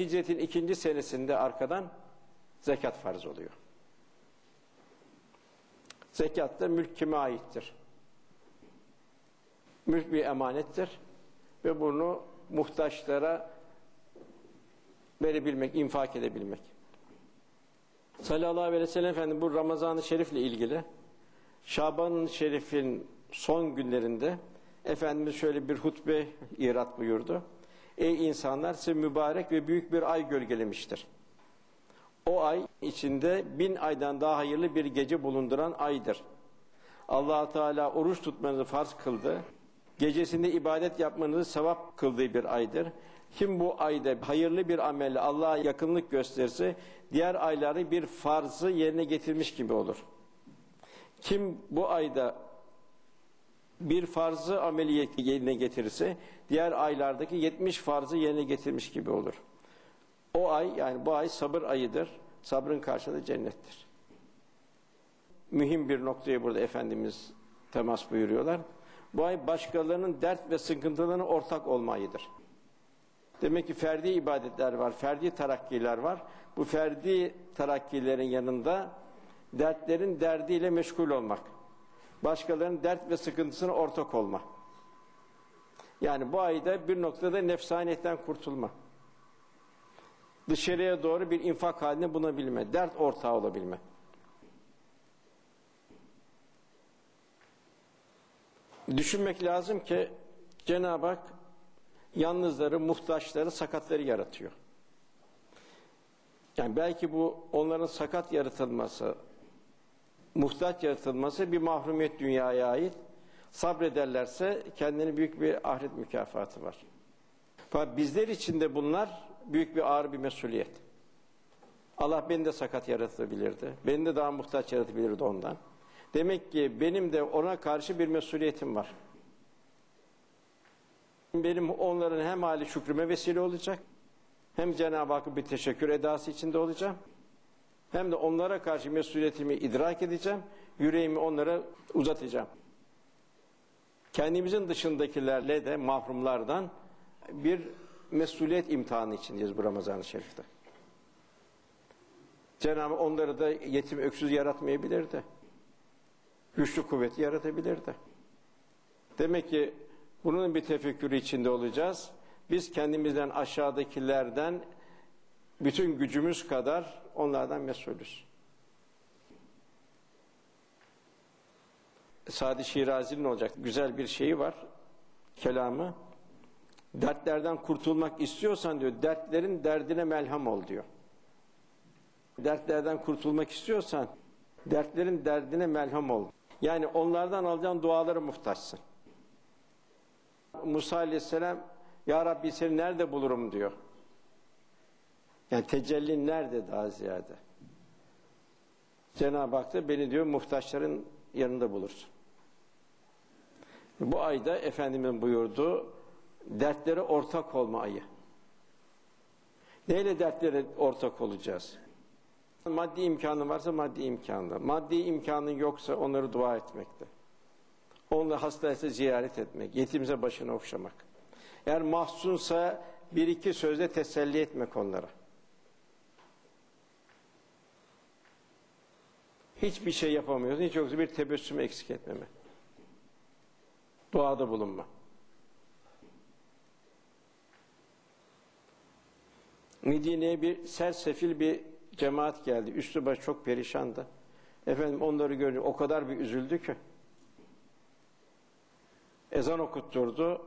hicretin ikinci senesinde arkadan zekat farz oluyor. Zekat da mülk kime aittir? Mülk bir emanettir ve bunu muhtaçlara verebilmek, infak edebilmek. Sallallahu aleyhi ve sellem Efendimiz bu Ramazan-ı Şerif'le ilgili Şaban-ı Şerif'in son günlerinde Efendimiz şöyle bir hutbe irat buyurdu. Ey insanlar size mübarek ve büyük bir ay gölgelemiştir. O ay içinde bin aydan daha hayırlı bir gece bulunduran aydır. allah Teala oruç tutmanızı farz kıldı. Gecesinde ibadet yapmanızı sevap kıldığı bir aydır. Kim bu ayda hayırlı bir amelle Allah'a yakınlık gösterirse diğer ayları bir farzı yerine getirmiş gibi olur. Kim bu ayda bir farzı ameliyet yerine getirirse diğer aylardaki 70 farzı yerine getirmiş gibi olur. O ay yani bu ay sabır ayıdır. Sabrın karşılığı cennettir. Mühim bir noktaya burada Efendimiz temas buyuruyorlar. Bu ay başkalarının dert ve sıkıntılarına ortak olma ayıdır. Demek ki ferdi ibadetler var, ferdi tarakkiler var. Bu ferdi tarakkilerin yanında dertlerin derdiyle meşgul olmak. Başkalarının dert ve sıkıntısına ortak olma. Yani bu ayda bir noktada nefsaniyetten kurtulma. Dışarıya doğru bir infak halinde bulunabilme, dert ortağı olabilme. Düşünmek lazım ki Cenab-ı Hak yalnızları, muhtaçları, sakatları yaratıyor. Yani belki bu onların sakat yaratılması, muhtaç yaratılması bir mahrumiyet dünyaya ait. Sabrederlerse kendine büyük bir ahiret mükafatı var. Fakat bizler için de bunlar büyük bir ağır bir mesuliyet. Allah beni de sakat yaratabilirdi. Beni de daha muhtaç yaratabilirdi ondan. Demek ki benim de ona karşı bir mesuliyetim var. Benim onların hem hali şükrüme vesile olacak, hem Cenab-ı Hakk'a bir teşekkür edası içinde olacağım, hem de onlara karşı mesuliyetimi idrak edeceğim, yüreğimi onlara uzatacağım. Kendimizin dışındakilerle de mahrumlardan bir mesuliyet imtihanı içindeyiz bu Ramazan-ı Şerif'te. Cenab-ı onları da yetim öksüz yaratmayabilirdi. Güçlü kuvveti yaratabilirdi. Demek ki bunun bir tefekkürü içinde olacağız. Biz kendimizden aşağıdakilerden bütün gücümüz kadar onlardan mesulüz. Sadi Şirazi'nin olacak güzel bir şeyi var. Kelamı. Dertlerden kurtulmak istiyorsan diyor, dertlerin derdine melham ol diyor. Dertlerden kurtulmak istiyorsan, dertlerin derdine melham ol. Yani onlardan alacağın duaları muhtaçsın. Musa aleyhisselam, Ya Rabbi seni nerede bulurum diyor. Yani tecellin nerede daha ziyade? Cenab-ı Hak da beni diyor muhtaçların yanında bulursun. Bu ayda Efendimiz'in buyurduğu dertlere ortak olma ayı. Neyle dertlere ortak olacağız? Maddi imkanı varsa maddi imkanı. Maddi imkanın yoksa onları dua etmekte. Onları hastaysa ziyaret etmek, yetimse başını okşamak. Eğer mahzunsa bir iki sözle teselli etmek onlara. Hiçbir şey yapamıyorsun, hiç yoksa bir tebessüm eksik etmeme. Duada bulunma. Medine'ye bir sersefil bir cemaat geldi. Üstü baş çok perişandı. Efendim onları görünce o kadar bir üzüldü ki. Ezan okutturdu.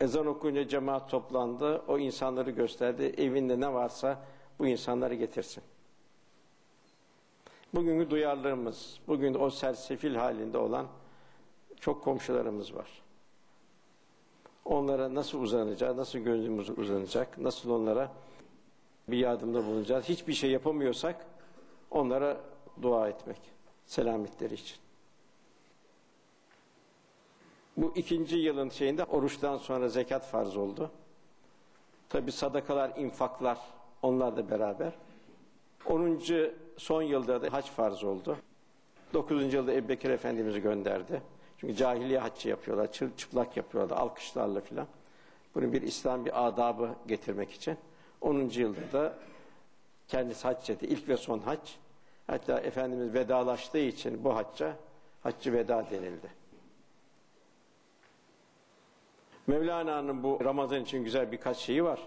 Ezan okuyunca cemaat toplandı. O insanları gösterdi. Evinde ne varsa bu insanları getirsin. Bugünkü duyarlılığımız, bugün o sersefil halinde olan çok komşularımız var. Onlara nasıl uzanacağız, nasıl gönlümüz uzanacak, nasıl onlara bir yardımda bulunacağız. Hiçbir şey yapamıyorsak onlara dua etmek, selametleri için. Bu ikinci yılın şeyinde oruçtan sonra zekat farz oldu. Tabi sadakalar, infaklar onlar da beraber. 10. son yılda da hac farz oldu. 9. yılda Ebu Bekir Efendimiz'i gönderdi. Çünkü cahiliye haccı yapıyorlar, çıplak yapıyorlar, alkışlarla filan. Bunu bir İslam bir adabı getirmek için. 10. yılda da kendisi hac etti. İlk ve son hac. Hatta Efendimiz vedalaştığı için bu hacca haccı veda denildi. Mevlana'nın bu Ramazan için güzel birkaç şeyi var.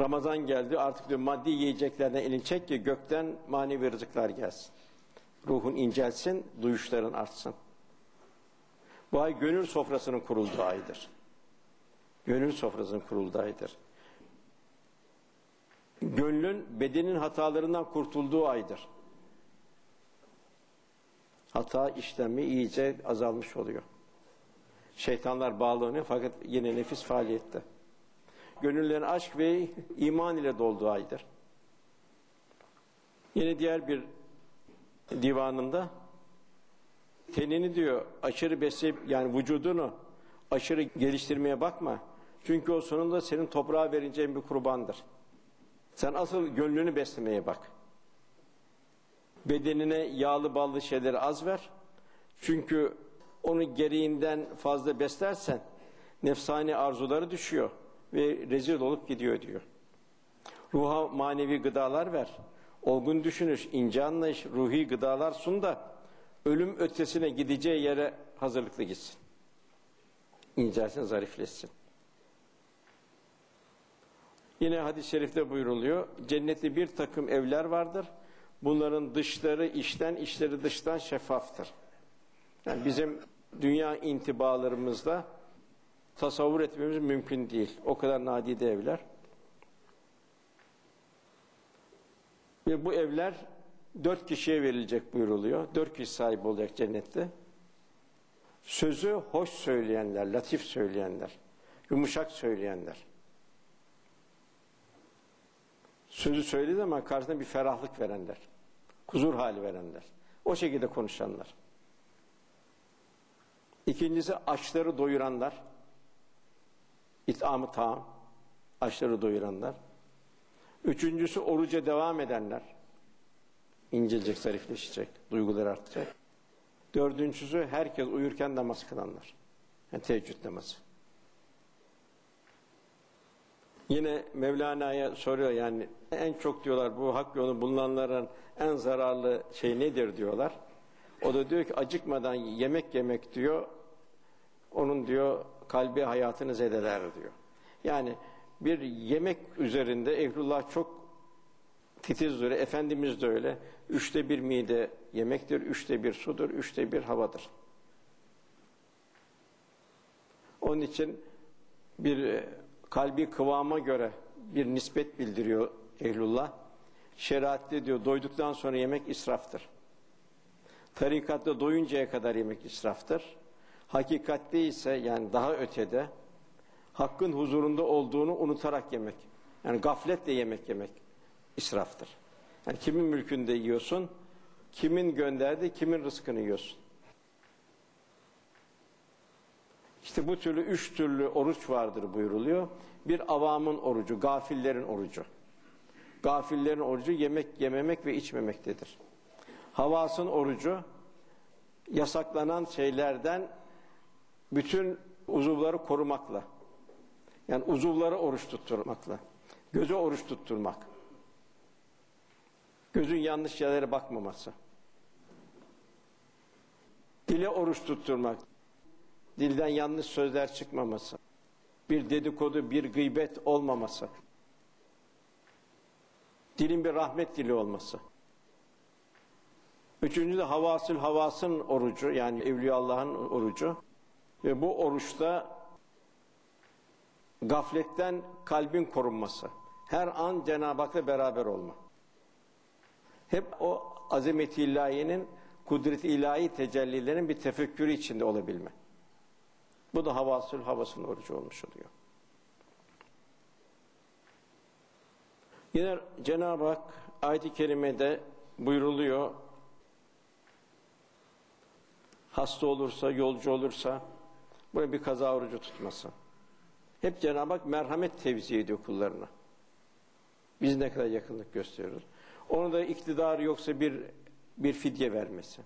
Ramazan geldi artık diyor maddi yiyeceklerden elini çek ki gökten manevi rızıklar gelsin. Ruhun incelsin, duyuşların artsın. Bu ay gönül sofrasının kurulduğu aydır. Gönül sofrasının kurulduğu aydır. Gönlün bedenin hatalarından kurtulduğu aydır. Hata işlemi iyice azalmış oluyor. Şeytanlar bağlanıyor fakat yine nefis faaliyette. Gönüllerin aşk ve iman ile dolduğu aydır. Yine diğer bir divanında tenini diyor aşırı besleyip yani vücudunu aşırı geliştirmeye bakma. Çünkü o sonunda senin toprağa vereceğin bir kurbandır. Sen asıl gönlünü beslemeye bak. Bedenine yağlı ballı şeyleri az ver. Çünkü onu gereğinden fazla beslersen nefsani arzuları düşüyor ve rezil olup gidiyor diyor. Ruha manevi gıdalar ver. Olgun düşünüş, ince anlayış, ruhi gıdalar sun da ölüm ötesine gideceği yere hazırlıklı gitsin. İncelsin, zarifleşsin. Yine hadis-i şerifte buyruluyor. Cennette bir takım evler vardır. Bunların dışları içten, içleri dıştan şeffaftır. Yani bizim dünya intibalarımızda tasavvur etmemiz mümkün değil. O kadar nadide evler. Ve bu evler dört kişiye verilecek buyuruluyor. Dört kişi sahip olacak cennette. Sözü hoş söyleyenler, latif söyleyenler, yumuşak söyleyenler. Sözü söylediği zaman karşısına bir ferahlık verenler, huzur hali verenler. O şekilde konuşanlar. İkincisi açları doyuranlar. İt'amı tam, açları doyuranlar. Üçüncüsü oruca devam edenler. İncelecek, zarifleşecek, duygular artacak. Dördüncüsü herkes uyurken namaz kılanlar. Yani teheccüd namazı. Yine Mevlana'ya soruyor yani en çok diyorlar bu hak yolu bulunanların en zararlı şey nedir diyorlar. O da diyor ki acıkmadan yemek yemek diyor. Onun diyor kalbi hayatını zedeler diyor. Yani bir yemek üzerinde Ehlullah çok titizdir. Efendimiz de öyle. Üçte bir mide yemektir, üçte bir sudur, üçte bir havadır. Onun için bir e, kalbi kıvama göre bir nispet bildiriyor Ehlullah. Şeriatte diyor doyduktan sonra yemek israftır. Tarikatta doyuncaya kadar yemek israftır. Hakikatte ise yani daha ötede hakkın huzurunda olduğunu unutarak yemek. Yani gafletle yemek yemek israftır. Yani kimin mülkünde yiyorsun, kimin gönderdi, kimin rızkını yiyorsun. İşte bu türlü üç türlü oruç vardır buyuruluyor. Bir avamın orucu, gafillerin orucu. Gafillerin orucu yemek yememek ve içmemektedir. Havasın orucu yasaklanan şeylerden bütün uzuvları korumakla. Yani uzuvları oruç tutturmakla. Gözü oruç tutturmak. Gözün yanlış yerlere bakmaması. Dile oruç tutturmak. Dilden yanlış sözler çıkmaması. Bir dedikodu, bir gıybet olmaması. Dilin bir rahmet dili olması. Üçüncü de havasül havasın orucu yani Evliya Allah'ın orucu. Ve bu oruçta gafletten kalbin korunması. Her an Cenab-ı Hak'la beraber olma. Hep o azameti ilahiyenin, kudret ilahi tecellilerin bir tefekkürü içinde olabilme. Bu da havasül havasının orucu olmuş oluyor. Yine Cenab-ı Hak ayet-i kerimede buyruluyor. Hasta olursa, yolcu olursa böyle bir kaza orucu tutması. Hep Cenab-ı Hak merhamet tevzi ediyor kullarına. Biz ne kadar yakınlık gösteriyoruz. Onu da iktidar yoksa bir bir fidye vermesi.